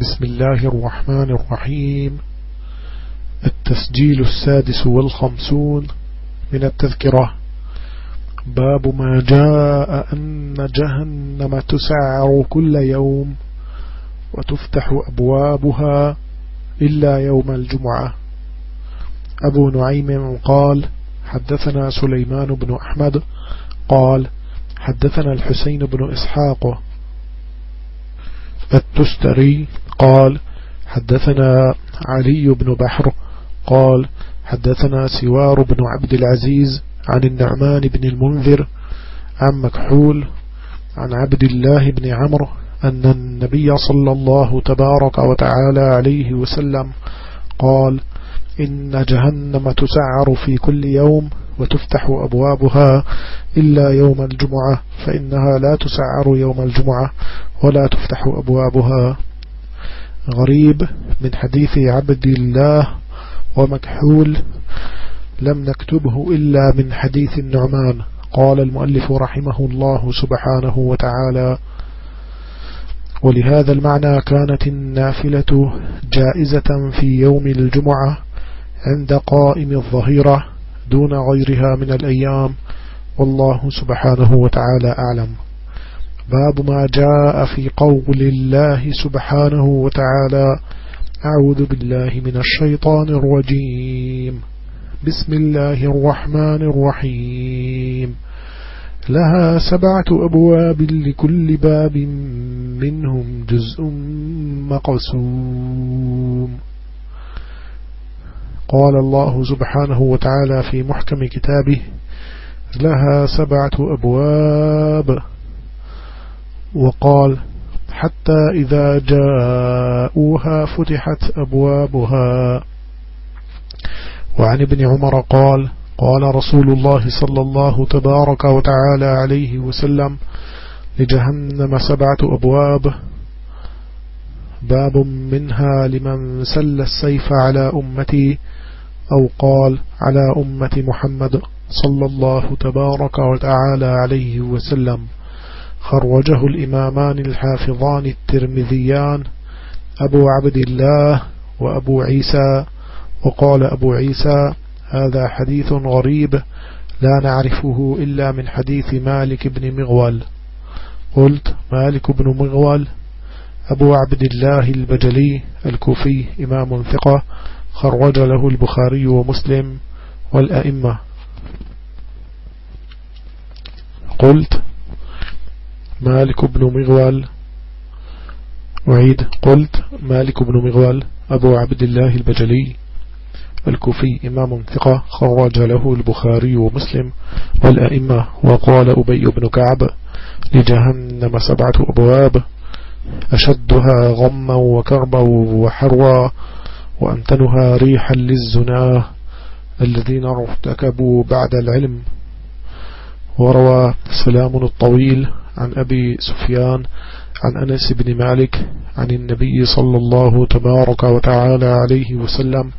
بسم الله الرحمن الرحيم. التسجيل السادس والخمسون من التذكرة. باب ما جاء أن جهنم تسعر كل يوم وتفتح أبوابها إلا يوم الجمعة. أبو نعيم قال حدثنا سليمان بن أحمد قال حدثنا الحسين بن إسحاق التستري قال حدثنا علي بن بحر قال حدثنا سوار بن عبد العزيز عن النعمان بن المنذر عن مكحول عن عبد الله بن عمرو أن النبي صلى الله تبارك وتعالى عليه وسلم قال إن جهنم تسعر في كل يوم وتفتح أبوابها إلا يوم الجمعة فإنها لا تسعر يوم الجمعة ولا تفتح أبوابها. غريب من حديث عبد الله ومكحول لم نكتبه إلا من حديث النعمان. قال المؤلف رحمه الله سبحانه وتعالى ولهذا المعنى كانت النافلة جائزة في يوم الجمعة عند قائم الظهيرة. دون غيرها من الأيام والله سبحانه وتعالى أعلم. باب ما جاء في قول الله سبحانه وتعالى أعوذ بالله من الشيطان الرجيم. بسم الله الرحمن الرحيم. لها سبعة أبواب لكل باب منهم جزء مقسوم. قال الله سبحانه وتعالى في محكم كتابه لها سبعة أبواب. وقال حتى إذا جاءوها فتحت أبوابها. وعن ابن عمر قال قال رسول الله صلى الله تبارك وتعالى عليه وسلم لجهنم سبعة أبواب. باب منها لمن سل السيف على أمتي أو قال على أمة محمد صلى الله تبارك وتعالى عليه وسلم. خرجه الإمامان الحافظان الترمذيان أبو عبد الله وأبو عيسى وقال أبو عيسى هذا حديث غريب لا نعرفه إلا من حديث مالك بن مغول. قلت مالك بن مغول؟ أبو عبد الله البجلي الكوفي إمام ثقة خرج له البخاري ومسلم والأئمة. قلت مالك بن مغول أعيد قلت مالك بن مغول أبو عبد الله البجلي الكوفي إمام ثقة خرج له البخاري ومسلم والأئمة. وقال أبي بن كعب لجهنم سبعة أبواب. أشدها غما وكربا وحروا وأمتنها ريحا للزناه الذين ارتكبوا بعد العلم. وروى سلام الطويل عن أبي سفيان عن أنس بن مالك عن النبي صلى الله تبارك وتعالى عليه وسلم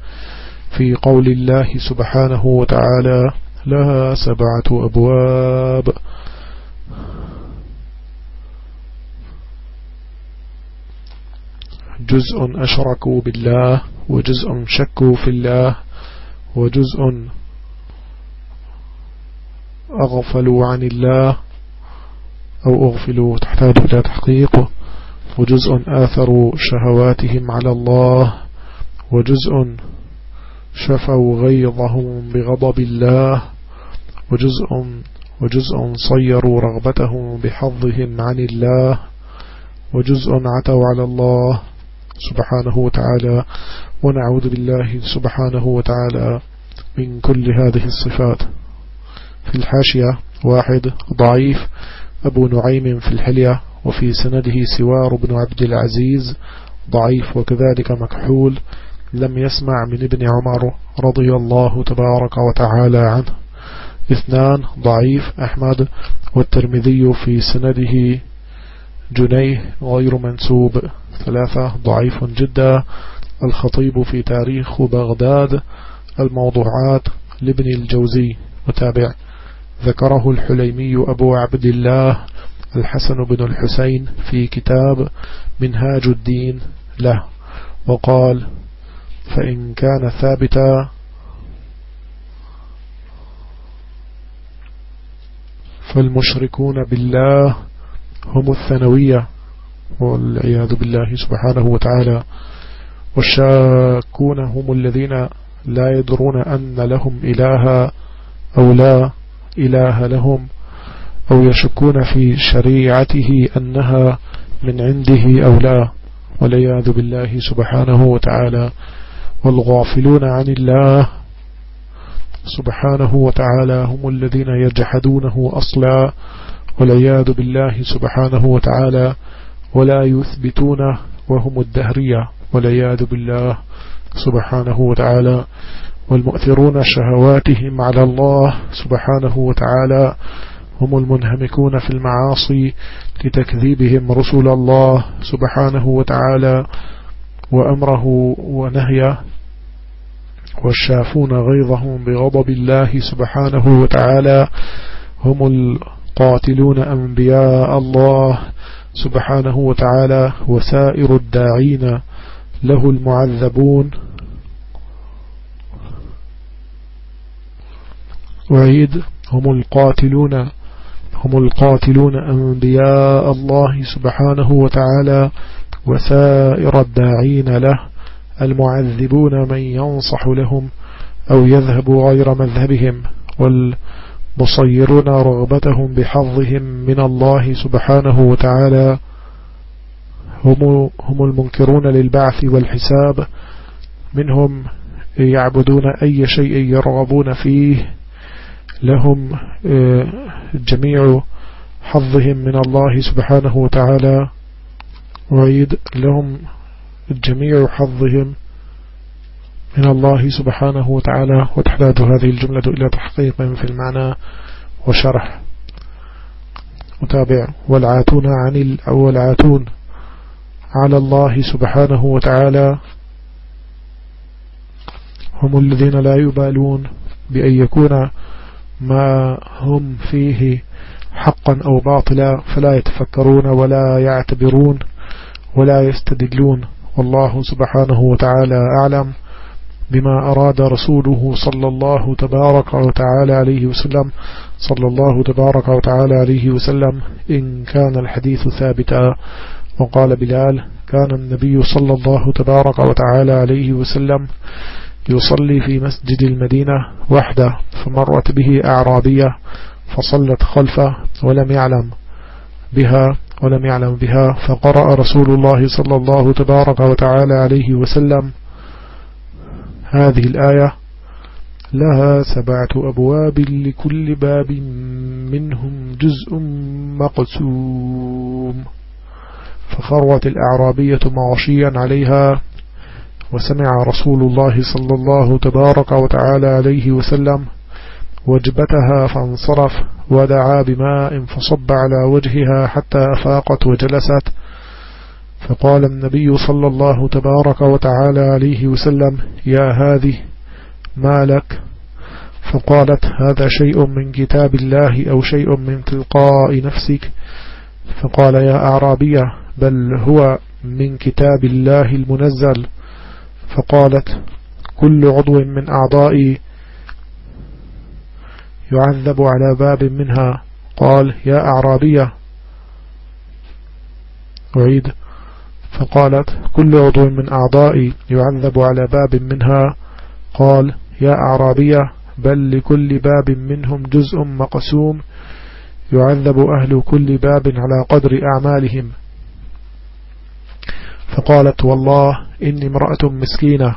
في قول الله سبحانه وتعالى لها سبعة أبواب جزء أشركوا بالله وجزء شكوا في الله وجزء أغفلوا عن الله أو أغفلوا تحتاج إلى تحقيق وجزء آثروا شهواتهم على الله وجزء شفوا غيظهم بغضب الله وجزء وجزء صيروا رغبتهم بحظهم عن الله وجزء عتوا على الله سبحانه وتعالى ونعوذ بالله سبحانه وتعالى من كل هذه الصفات. في الحاشية واحد ضعيف أبو نعيم في الحلية وفي سنده سوار بن عبد العزيز ضعيف وكذلك مكحول لم يسمع من ابن عمر رضي الله تبارك وتعالى عنه. اثنان ضعيف أحمد والترمذي في سنده جنيه غير منسوب. ثلاثة ضعيف جدا. الخطيب في تاريخ بغداد. الموضوعات لابن الجوزي. متابع. ذكره الحليمي أبو عبد الله الحسن بن الحسين في كتاب منهاج الدين له. وقال فإن كان ثابتا فالمشركون بالله هم الثانوية والعياذ بالله سبحانه وتعالى. والشاكون هم الذين لا يدرون أن لهم إله أو لا إله لهم أو يشكون في شريعته أنها من عنده أو لا. والعياذ بالله سبحانه وتعالى. والغافلون عن الله سبحانه وتعالى هم الذين يجحدونه أصلا. والعياذ بالله سبحانه وتعالى ولا يثبتونه وهم الدهرية والعياذ بالله سبحانه وتعالى والمؤثرون شهواتهم على الله سبحانه وتعالى هم المنهمكون في المعاصي لتكذيبهم رسول الله سبحانه وتعالى وأمره ونهيه والشافون غيظهم بغضب الله سبحانه وتعالى هم القاتلون أنبياء الله سبحانه وتعالى وسائر الداعين له المعذبون. وعيد هم القاتلون هم القاتلون أنبياء الله سبحانه وتعالى وسائر الداعين له المعذبون من ينصح لهم أو يذهب غير مذهبهم والمصيرون رغبتهم بحظهم من الله سبحانه وتعالى. هم, هم المنكرون للبعث والحساب. منهم يعبدون أي شيء يرغبون فيه. لهم آه، جميع حظهم من الله سبحانه وتعالى. وعيد لهم جميع حظهم. من الله سبحانه وتعالى وتحتاج هذه الجملة إلى تحقيق في المعنى وشرح. متابع. والعاتون عن والعاتون على الله سبحانه وتعالى. هم الذين لا يبالون بأن يكون ما هم فيه حقا أو باطلا فلا يتفكرون ولا يعتبرون ولا يستدلون. والله سبحانه وتعالى أعلم. بما أراد رسوله صلى الله تبارك وتعالى عليه وسلم. صلى الله تبارك وتعالى عليه وسلم. إن كان الحديث ثابتا. وقال بلال كان النبي صلى الله تبارك وتعالى عليه وسلم يصلي في مسجد المدينة وحده فمرت به أعرابية فصلت خلفه ولم يعلم بها ولم يعلم بها فقرأ رسول الله صلى الله تبارك وتعالى عليه وسلم هذه الآية لها سبعة أبواب لكل باب منهم جزء مقسوم. فخروت الأعرابية معشيا عليها وسمع رسول الله صلى الله تبارك وتعالى عليه وسلم وجبتها فانصرف ودعا بماء فصب على وجهها حتى أفاقت وجلست فقال النبي صلى الله تبارك وتعالى عليه وسلم يا هذه ما لك؟ فقالت هذا شيء من كتاب الله أو شيء من تلقاء نفسك؟ فقال يا أعرابية بل هو من كتاب الله المنزل. فقالت كل عضو من أعضائي يعذب على باب منها. قال يا أعرابية أعيد. فقالت كل عضو من أعضائي يعذب على باب منها. قال يا أعرابية بل لكل باب منهم جزء مقسوم. يعذب أهل كل باب على قدر أعمالهم. فقالت والله إني امرأة مسكينة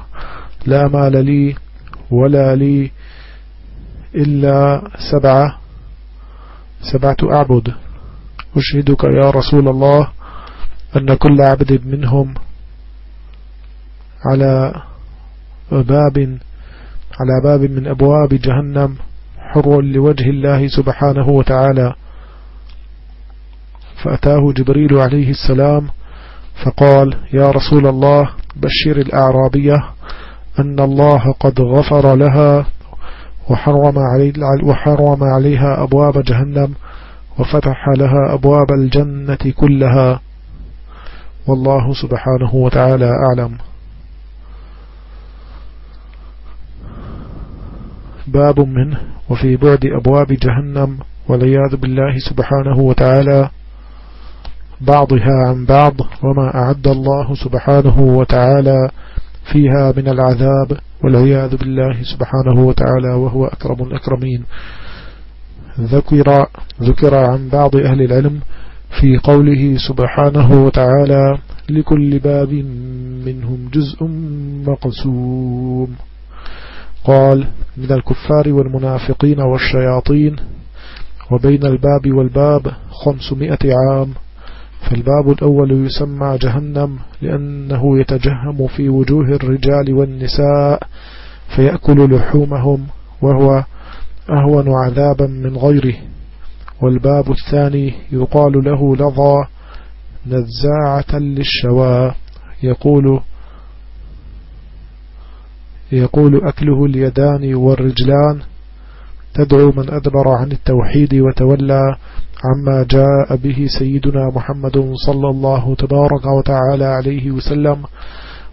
لا مال لي ولا لي إلا سبعة سبعة أعبد. أشهدك يا رسول الله أن كل عبد منهم على باب على باب من أبواب جهنم حر لوجه الله سبحانه وتعالى. فأتاه جبريل عليه السلام فقال يا رسول الله بشر الأعرابية أن الله قد غفر لها وحرم, علي وحرم عليها أبواب جهنم وفتح لها أبواب الجنة كلها. والله سبحانه وتعالى أعلم. باب منه وفي بعد أبواب جهنم والعياذ بالله سبحانه وتعالى. بعضها عن بعض وما أعد الله سبحانه وتعالى فيها من العذاب والعياذ بالله سبحانه وتعالى وهو أكرم الأكرمين. ذكر, ذكر عن بعض أهل العلم في قوله سبحانه وتعالى لكل باب منهم جزء مقسوم. قال من الكفار والمنافقين والشياطين وبين الباب والباب خمسمائة عام. فالباب الأول يسمى جهنم لأنه يتجهم في وجوه الرجال والنساء فيأكل لحومهم وهو أهون عذابا من غيره. والباب الثاني يقال له لظى نزاعة للشواء يقول يقول أكله اليدان والرجلان. تدعو من أدبر عن التوحيد وتولى عما جاء به سيدنا محمد صلى الله تبارك وتعالى عليه وسلم.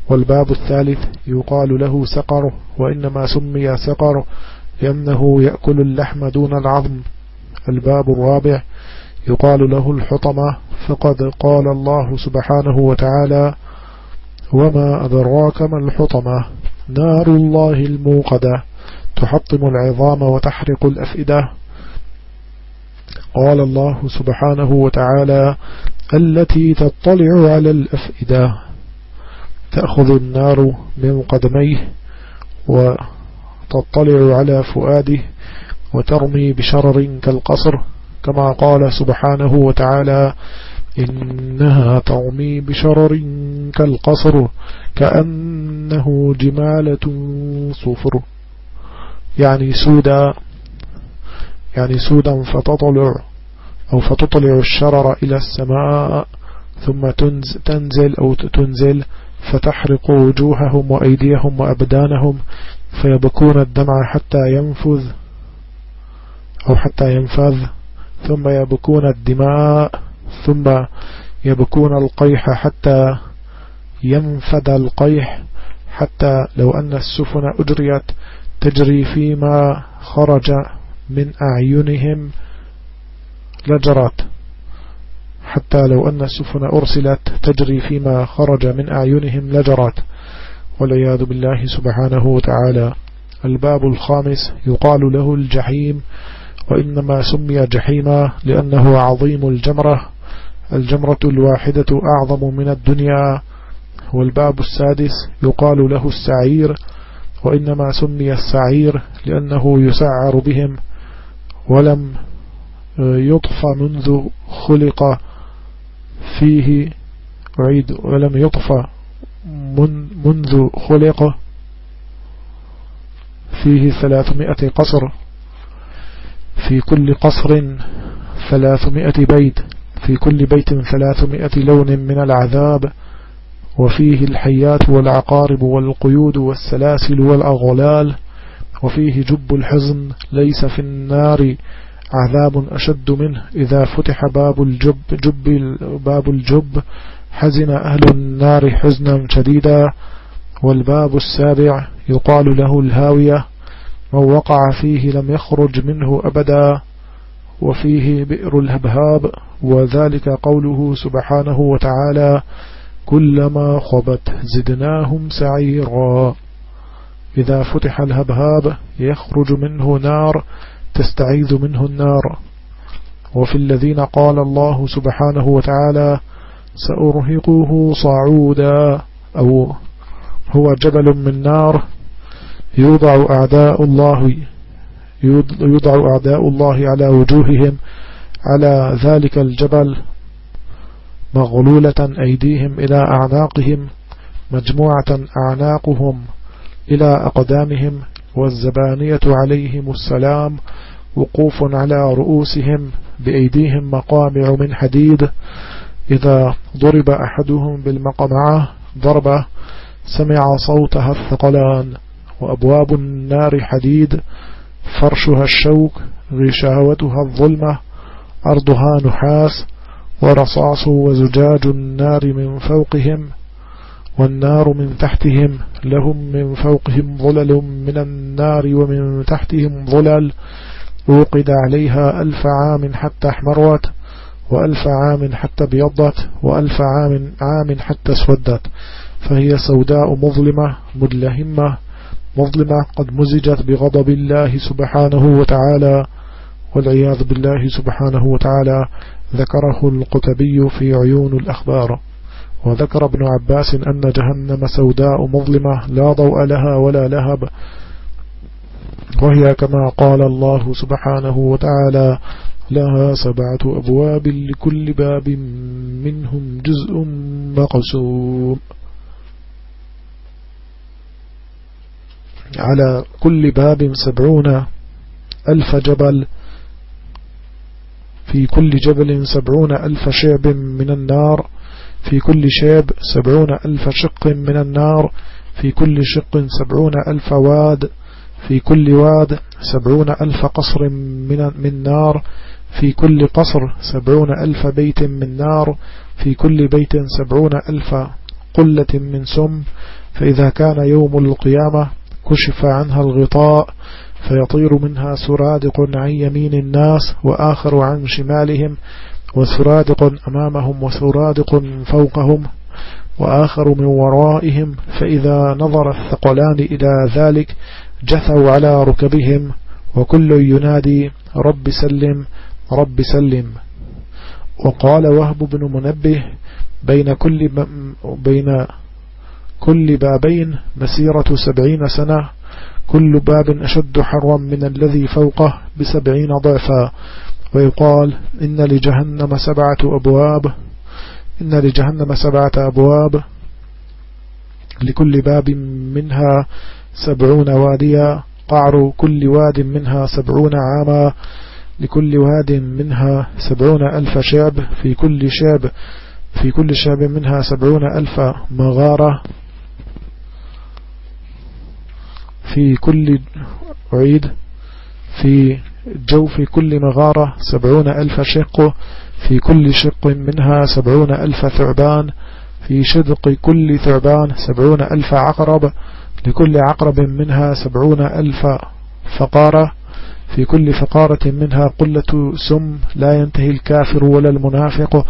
والباب الثالث يقال له سقر وإنما سمي سقر لأنه يأكل اللحم دون العظم. الباب الرابع يقال له الحطمة فقد قال الله سبحانه وتعالى وما أدراك ما الحطمة؟ نار الله الموقدة تحطم العظام وتحرق الأفئدة. قال الله سبحانه وتعالى التي تطلع على الأفئدة تأخذ النار من قدميه وتطلع على فؤاده وترمي بشرر كالقصر كما قال سبحانه وتعالى إنها ترمي بشرر كالقصر كأنه جمالة صفر. يعني سودا يعني سودا فتطلع أو فتطلع الشرر إلى السماء ثم تنزل أو تنزل فتحرق وجوههم وأيديهم وأبدانهم فيبكون الدمع حتى ينفذ أو حتى ينفذ ثم يبكون الدماء ثم يبكون القيح حتى ينفد القيح حتى لو أن السفن أجريت تجري فيما خرج من أعينهم لجرت حتى لو أن السفن أرسلت تجري فيما خرج من أعينهم لجرت. والعياذ بالله سبحانه وتعالى الباب الخامس يقال له الجحيم. وإنما سمي جحيما لأنه عظيم الجمرة الجمرة الواحدة أعظم من الدنيا والباب السادس يقال له السعير وإنما سمي السعير لأنه يسعر بهم ولم يطفى منذ خلق فيه أعيد ولم يطفى من منذ خلق فيه ثلاثمائة قصر. في كل قصر ثلاثمائة بيت في كل بيت ثلاثمائة لون من العذاب وفيه الحيات والعقارب والقيود والسلاسل والأغلال وفيه جب الحزن ليس في النار عذاب أشد منه. إذا فتح باب الجب جب باب الجب حزن أهل النار حزنا شديدا والباب السابع يقال له الهاوية. من وقع فيه لم يخرج منه أبدا وفيه بئر الهبهاب وذلك قوله سبحانه وتعالى كلما خبت زدناهم سعيرا. إذا فتح الهبهاب يخرج منه نار تستعيذ منه النار. وفي الذين قال الله سبحانه وتعالى سأرهقه صعودا أو هو جبل من نار يوضع أعداء الله يوضع أعداء الله على وجوههم على ذلك الجبل مغلولة أيديهم إلى أعناقهم مجموعة أعناقهم إلى أقدامهم والزبانية عليهم السلام وقوف على رؤوسهم بأيديهم مقامع من حديد. إذا ضرب أحدهم بالمقمعة ضربة سمع صوتها الثقلان. وأبواب النار حديد فرشها الشوك غشاوتها الظلمة أرضها نحاس ورصاص وزجاج النار من فوقهم والنار من تحتهم لهم من فوقهم ظلل من النار ومن تحتهم ظلل وقد عليها ألف عام حتى احمرت وألف عام حتى ابيضت وألف عام عام حتى اسودت فهي سوداء مظلمة مدلهمة مظلمة قد مزجت بغضب الله سبحانه وتعالى والعياذ بالله سبحانه وتعالى ذكره القتبي في عيون الأخبار. وذكر ابن عباس أن جهنم سوداء مظلمة لا ضوء لها ولا لهب. وهي كما قال الله سبحانه وتعالى لها سبعة أبواب لكل باب منهم جزء مقسوم. على كل باب سبعون ألف جبل في كل جبل سبعون ألف شعب من النار في كل شعب سبعون ألف شق من النار في كل شق سبعون ألف واد في كل واد سبعون ألف قصر من, من نار في كل قصر سبعون ألف بيت من نار في كل بيت سبعون ألف قلة من سم. فإذا كان يوم القيامة كشف عنها الغطاء فيطير منها سرادق عن يمين الناس وآخر عن شمالهم وسرادق أمامهم وسرادق فوقهم وآخر من ورائهم فإذا نظر الثقلان إلى ذلك جثوا على ركبهم وكل ينادي رب سلم رب سلم. وقال وهب بن منبه بين كل بين كل بابين مسيرة سبعين سنة كل باب أشد حرا من الذي فوقه بسبعين ضعفا. ويقال إن لجهنم سبعة أبواب إن لجهنم سبعة أبواب. لكل باب منها سبعون واديا قعر كل واد منها سبعون عاما. لكل واد منها سبعون ألف شعب في كل شعب في كل شعب منها سبعون ألف مغارة. في كل عيد في جوف كل مغارة سبعون ألف شق في كل شق منها سبعون ألف ثعبان في شدق كل ثعبان سبعون ألف عقرب لكل عقرب منها سبعون ألف فقارة في كل فقارة منها قلة سم لا ينتهي الكافر ولا المنافق.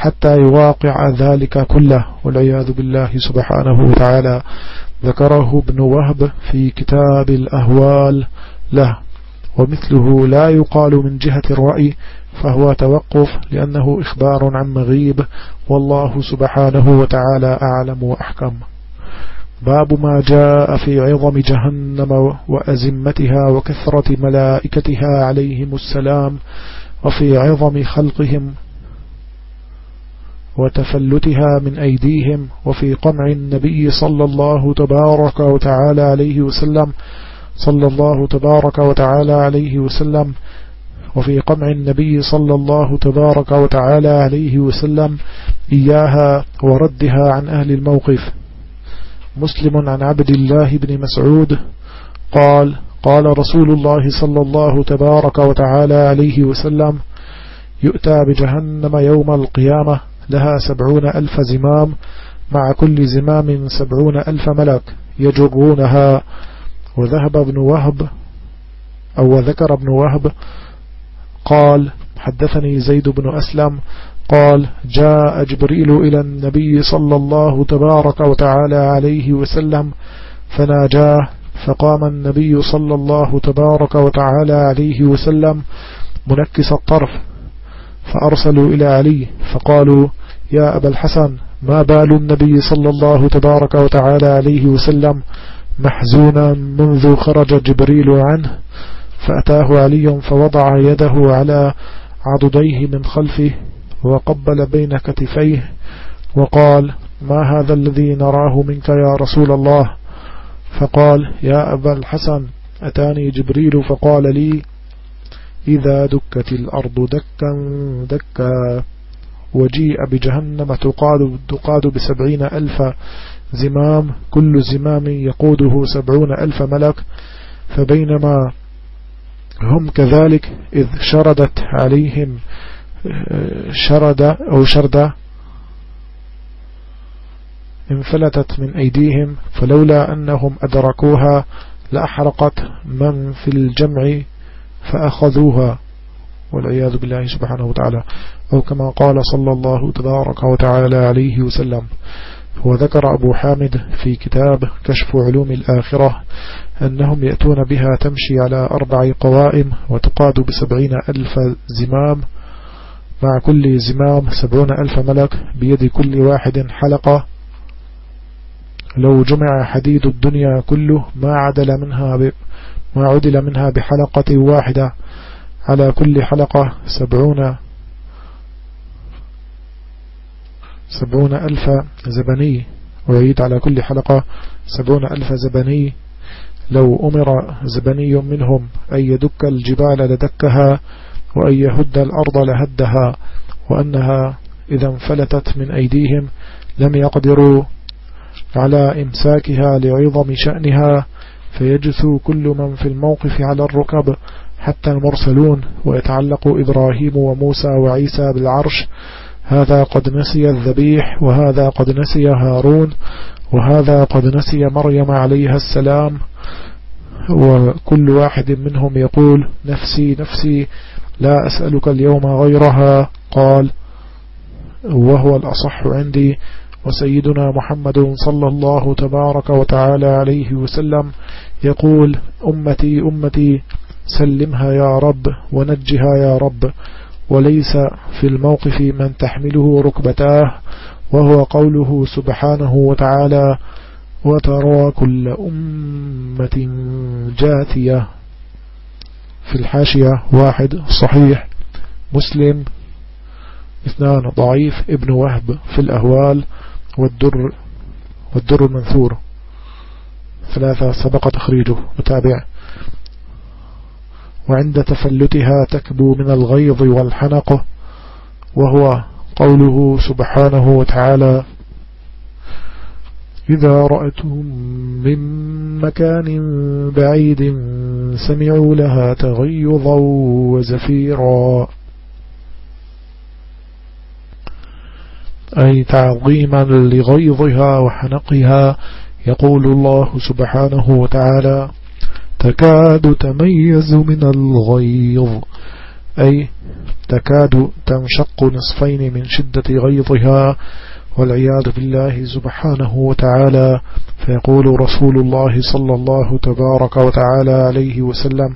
حتى يواقع ذلك كله والعياذ بالله سبحانه وتعالى. ذكره ابن وهب في كتاب الأهوال له ومثله لا يقال من جهة الرأي فهو توقف لأنه إخبار عن مغيب والله سبحانه وتعالى أعلم وأحكم. باب ما جاء في عظم جهنم وأزمتها وكثرة ملائكتها عليهم السلام وفي عظم خلقهم وتفلتها من أيديهم وفي قمع النبي صلى الله تبارك وتعالى عليه وسلم صلى الله تبارك وتعالى عليه وسلم وفي قمع النبي صلى الله تبارك وتعالى عليه وسلم إياها وردها عن أهل الموقف. مسلم عن عبد الله بن مسعود قال قال رسول الله صلى الله تبارك وتعالى عليه وسلم يؤتى بجهنم يوم القيامة لها سبعون ألف زمام مع كل زمام سبعون ألف ملك يجرونها وذهب ابن وهب أو ذكر ابن وهب قال حدثني زيد بن أسلم قال جاء جبريل إلى النبي صلى الله تبارك وتعالى عليه وسلم فناجاه فقام النبي صلى الله تبارك وتعالى عليه وسلم منكس الطرف فأرسلوا إلى علي فقالوا يا أبا الحسن ما بال النبي صلى الله تبارك وتعالى عليه وسلم محزونا منذ خرج جبريل عنه فأتاه علي فوضع يده على عضديه من خلفه وقبل بين كتفيه وقال ما هذا الذي نراه منك يا رسول الله؟ فقال يا أبا الحسن أتاني جبريل فقال لي إذا دكت الأرض دكا دكا. وجيء بجهنم تقاد, تقاد بسبعين ألف زمام. كل زمام يقوده سبعون ألف ملك. فبينما هم كذلك إذ شردت عليهم شرد أو شرد انفلتت من أيديهم. فلولا أنهم أدركوها لأحرقت من في الجمع فأخذوها. والعياذ بالله سبحانه وتعالى. أو كما قال صلى الله تبارك وتعالى عليه وسلم وذكر أبو حامد في كتاب كشف علوم الآخرة أنهم يأتون بها تمشي على أربع قوائم وتقاد بسبعين ألف زمام. مع كل زمام سبعون ألف ملك بيد كل واحد حلقة. لو جمع حديد الدنيا كله ما عدل منها. ما عدل منها بحلقة واحدة. على كل حلقة سبعون سبعون ألف زبني ويعيد على كل حلقة سبعون ألف زبني. لو أمر زبني منهم أن يدك الجبال لدكها وأن يهد الأرض لهدها وأنها إذا انفلتت من أيديهم لم يقدروا على إمساكها لعظم شأنها فيجثو كل من في الموقف على الركب حتى المرسلون ويتعلق إبراهيم وموسى وعيسى بالعرش. هذا قد نسي الذبيح وهذا قد نسي هارون وهذا قد نسي مريم عليها السلام. وكل واحد منهم يقول نفسي نفسي لا أسألك اليوم غيرها. قال وهو الأصح عندي. وسيدنا محمد صلى الله تبارك وتعالى عليه وسلم يقول أمتي أمتي سلمها يا رب ونجها يا رب وليس في الموقف من تحمله ركبتاه وهو قوله سبحانه وتعالى وترى كل أمة جاثية. في الحاشية واحد صحيح مسلم اثنان ضعيف ابن وهب في الأهوال والدر والدر المنثور ثلاثة سبق تخريجه متابع. وعند تفلتها تكبو من الغيظ والحنق وهو قوله سبحانه وتعالى إذا رأتهم من مكان بعيد سمعوا لها تغيظا وزفيرا. أي تعظيما لغيظها وحنقها يقول الله سبحانه وتعالى تكاد تميز من الغيظ. أي تكاد تنشق نصفين من شدة غيظها والعياذ بالله سبحانه وتعالى. فيقول رسول الله صلى الله تبارك وتعالى عليه وسلم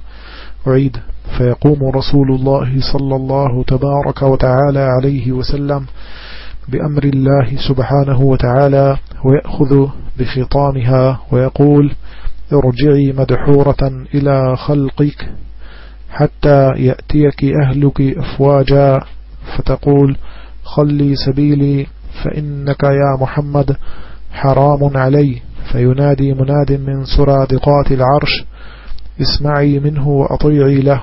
أعيد فيقوم رسول الله صلى الله تبارك وتعالى عليه وسلم بأمر الله سبحانه وتعالى ويأخذ بخطامها ويقول ارجعي مدحورة إلى خلقك حتى يأتيك أهلك أفواجا فتقول خلي سبيلي فإنك يا محمد حرام علي. فينادي مناد من سرادقات العرش اسمعي منه وأطيعي له.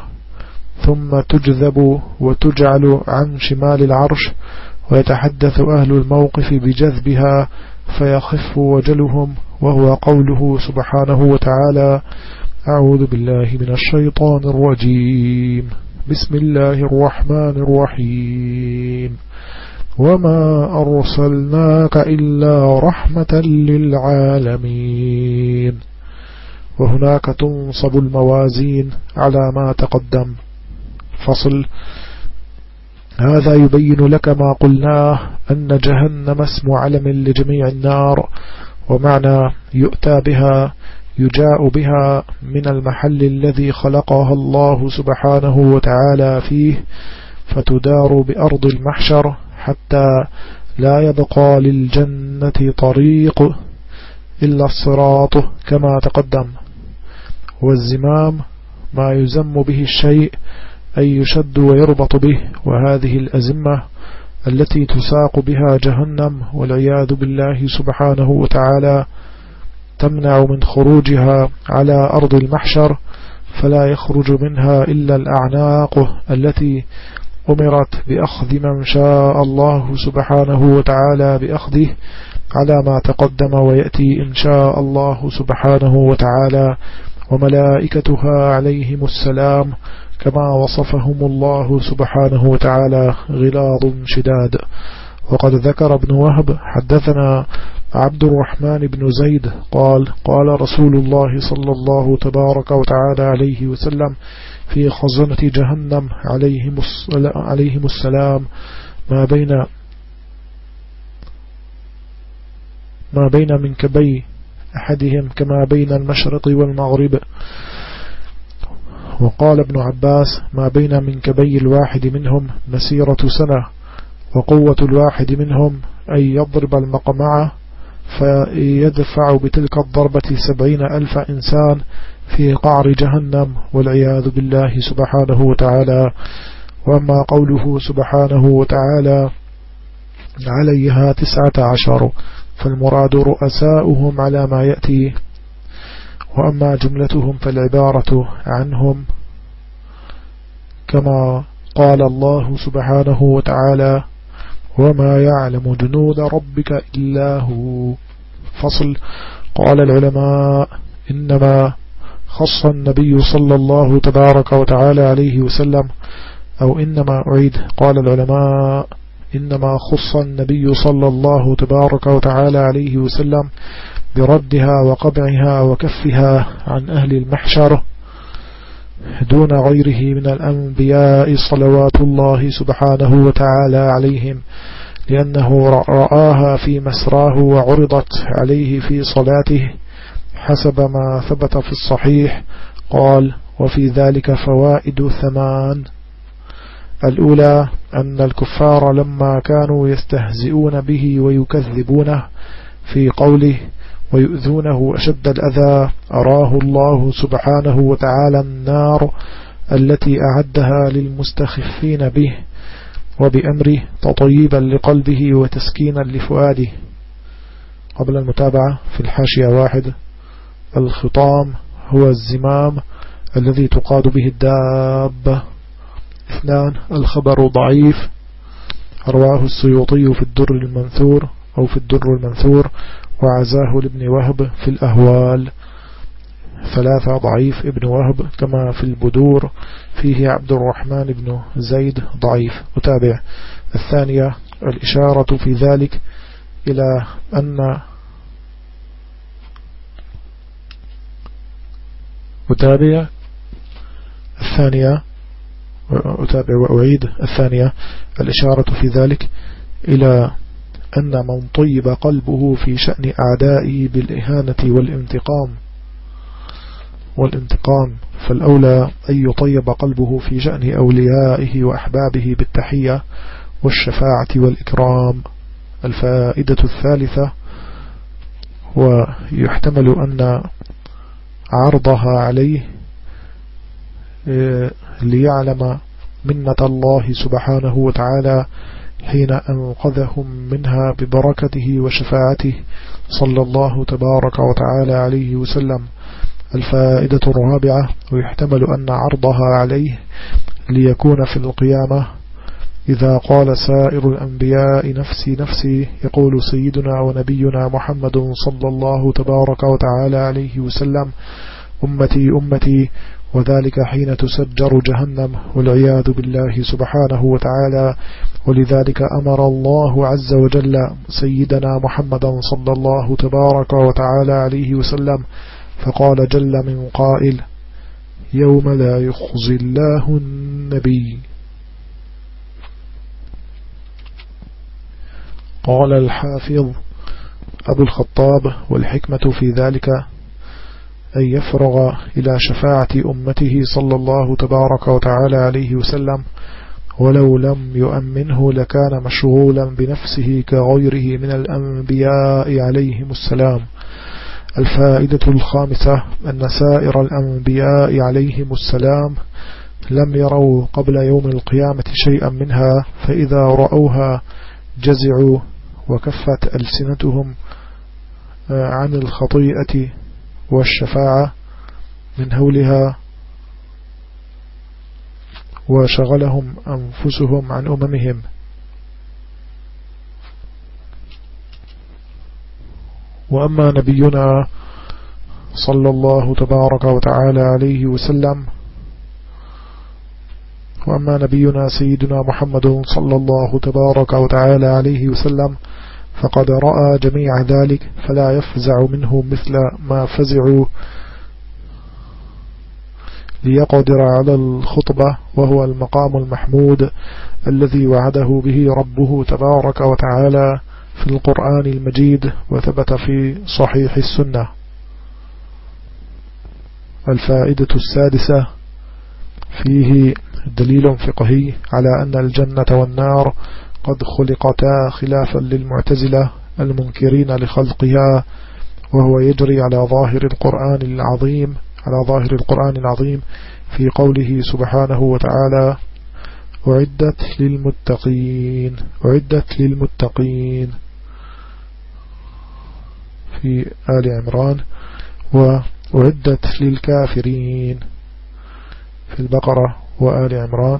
ثم تجذب وتجعل عن شمال العرش ويتحدث أهل الموقف بجذبها فيخف وجلهم وهو قوله سبحانه وتعالى أعوذ بالله من الشيطان الرجيم. بسم الله الرحمن الرحيم. وما أرسلناك إلا رحمة للعالمين. وهناك تنصب الموازين على ما تقدم. فصل هذا يبين لك ما قلناه أن جهنم اسم علم لجميع النار ومعنى يؤتى بها يجاء بها من المحل الذي خلقها الله سبحانه وتعالى فيه فتدار بأرض المحشر حتى لا يبقى للجنة طريق إلا الصراط كما تقدم. والزمام ما يزم به الشيء أن يشد ويربط به وهذه الأزمة التي تساق بها جهنم والعياذ بالله سبحانه وتعالى تمنع من خروجها على أرض المحشر فلا يخرج منها إلا الأعناق التي أمرت بأخذ من شاء الله سبحانه وتعالى بأخذه على ما تقدم ويأتي إن شاء الله سبحانه وتعالى وملائكتها عليهم السلام كما وصفهم الله سبحانه وتعالى غلاظ شداد. وقد ذكر ابن وهب حدثنا عبد الرحمن بن زيد قال قال رسول الله صلى الله تبارك وتعالى عليه وسلم في خزنة جهنم عليهم, السلام ما بين ما بين منكبي أحدهم كما بين المشرق والمغرب. وقال ابن عباس ما بين منكبي الواحد منهم مسيرة سنة وقوة الواحد منهم أن يضرب المقمعة فيدفع بتلك الضربة سبعين ألف إنسان في قعر جهنم والعياذ بالله سبحانه وتعالى. وأما قوله سبحانه وتعالى عليها تسعة عشر فالمراد رؤساؤهم على ما يأتي وأما جملتهم فالعبارة عنهم كما قال الله سبحانه وتعالى وما يعلم جنود ربك إلا هو. فصل. قال العلماء إنما خص النبي صلى الله تبارك وتعالى عليه وسلم أو إنما أعيد. قال العلماء إنما خص النبي صلى الله تبارك وتعالى عليه وسلم بردها وقبعها وكفها عن أهل المحشر دون غيره من الأنبياء صلوات الله سبحانه وتعالى عليهم لأنه رآها في مسراه وعرضت عليه في صلاته حسب ما ثبت في الصحيح قال وفي ذلك فوائد ثمان. الأولى أن الكفار لما كانوا يستهزئون به ويكذبونه في قوله ويؤذونه أشد الأذى أراه الله سبحانه وتعالى النار التي أعدها للمستخفين به وبأمره تطيبا لقلبه وتسكينا لفؤاده. قبل المتابعة في الحاشية واحد الخطام هو الزمام الذي تقاد به الدابة. اثنان الخبر ضعيف. رواه السيوطي في الدر المنثور أو في الدر المنثور وعزاه لابن وهب في الأهوال. ثلاثة ضعيف ابن وهب كما في البدور. فيه عبد الرحمن بن زيد ضعيف. متابع الثانية الإشارة في ذلك إلى أن متابع الثانية أتابع وأعيد. الثانية الإشارة في ذلك إلى أن من طيب قلبه في شأن أعدائه بالإهانة والانتقام. والانتقام. فالأولى أن يطيب قلبه في شأن أوليائه وأحبابه بالتحية والشفاعة والإكرام. الفائدة الثالثة ويحتمل أن عرضها عليه ليعلم منة الله سبحانه وتعالى حين أنقذهم منها ببركته وشفاعته. صلى الله تبارك وتعالى عليه وسلم. الفائدة الرابعة ويحتمل أن عرضها عليه ليكون في القيامة. إذا قال سائر الأنبياء نفسي نفسي يقول سيدنا ونبينا محمد صلى الله تبارك وتعالى عليه وسلم. أمتي أمتي وذلك حين تسجر جهنم والعياذ بالله سبحانه وتعالى. ولذلك أمر الله عز وجل سيدنا محمدا صلى الله تبارك وتعالى عليه وسلم فقال جل من قائل يوم لا يخزي الله النبي. قال الحافظ أبو الخطاب والحكمة في ذلك أن يفرغ إلى شفاعة أمته صلى الله تبارك وتعالى عليه وسلم ولو لم يؤمنه لكان مشغولا بنفسه كغيره من الأنبياء عليهم السلام. الفائدة الخامسة أن سائر الأنبياء عليهم السلام لم يروا قبل يوم القيامة شيئا منها فإذا رأوها جزعوا وكفت ألسنتهم عن الخطيئة والشفاعة من هولها وشغلهم أنفسهم عن أممهم. وأما نبينا صلى الله تبارك وتعالى عليه وسلم وأما نبينا سيدنا محمد صلى الله تبارك وتعالى عليه وسلم فقد رأى جميع ذلك فلا يفزع منه مثل ما فزعوا. ليقدر على الخطبة وهو المقام المحمود الذي وعده به ربه تبارك وتعالى في القرآن المجيد وثبت في صحيح السنة. الفائدة السادسة فيه دليل فقهي على أن الجنة والنار قد خلقتا خلافا للمعتزلة المنكرين لخلقها وهو يجري على ظاهر القرآن العظيم على ظاهر القرآن العظيم في قوله سبحانه وتعالى أعدت للمتقين أعدت للمتقين. في آل عمران وأعدت للكافرين. في البقرة وآل عمران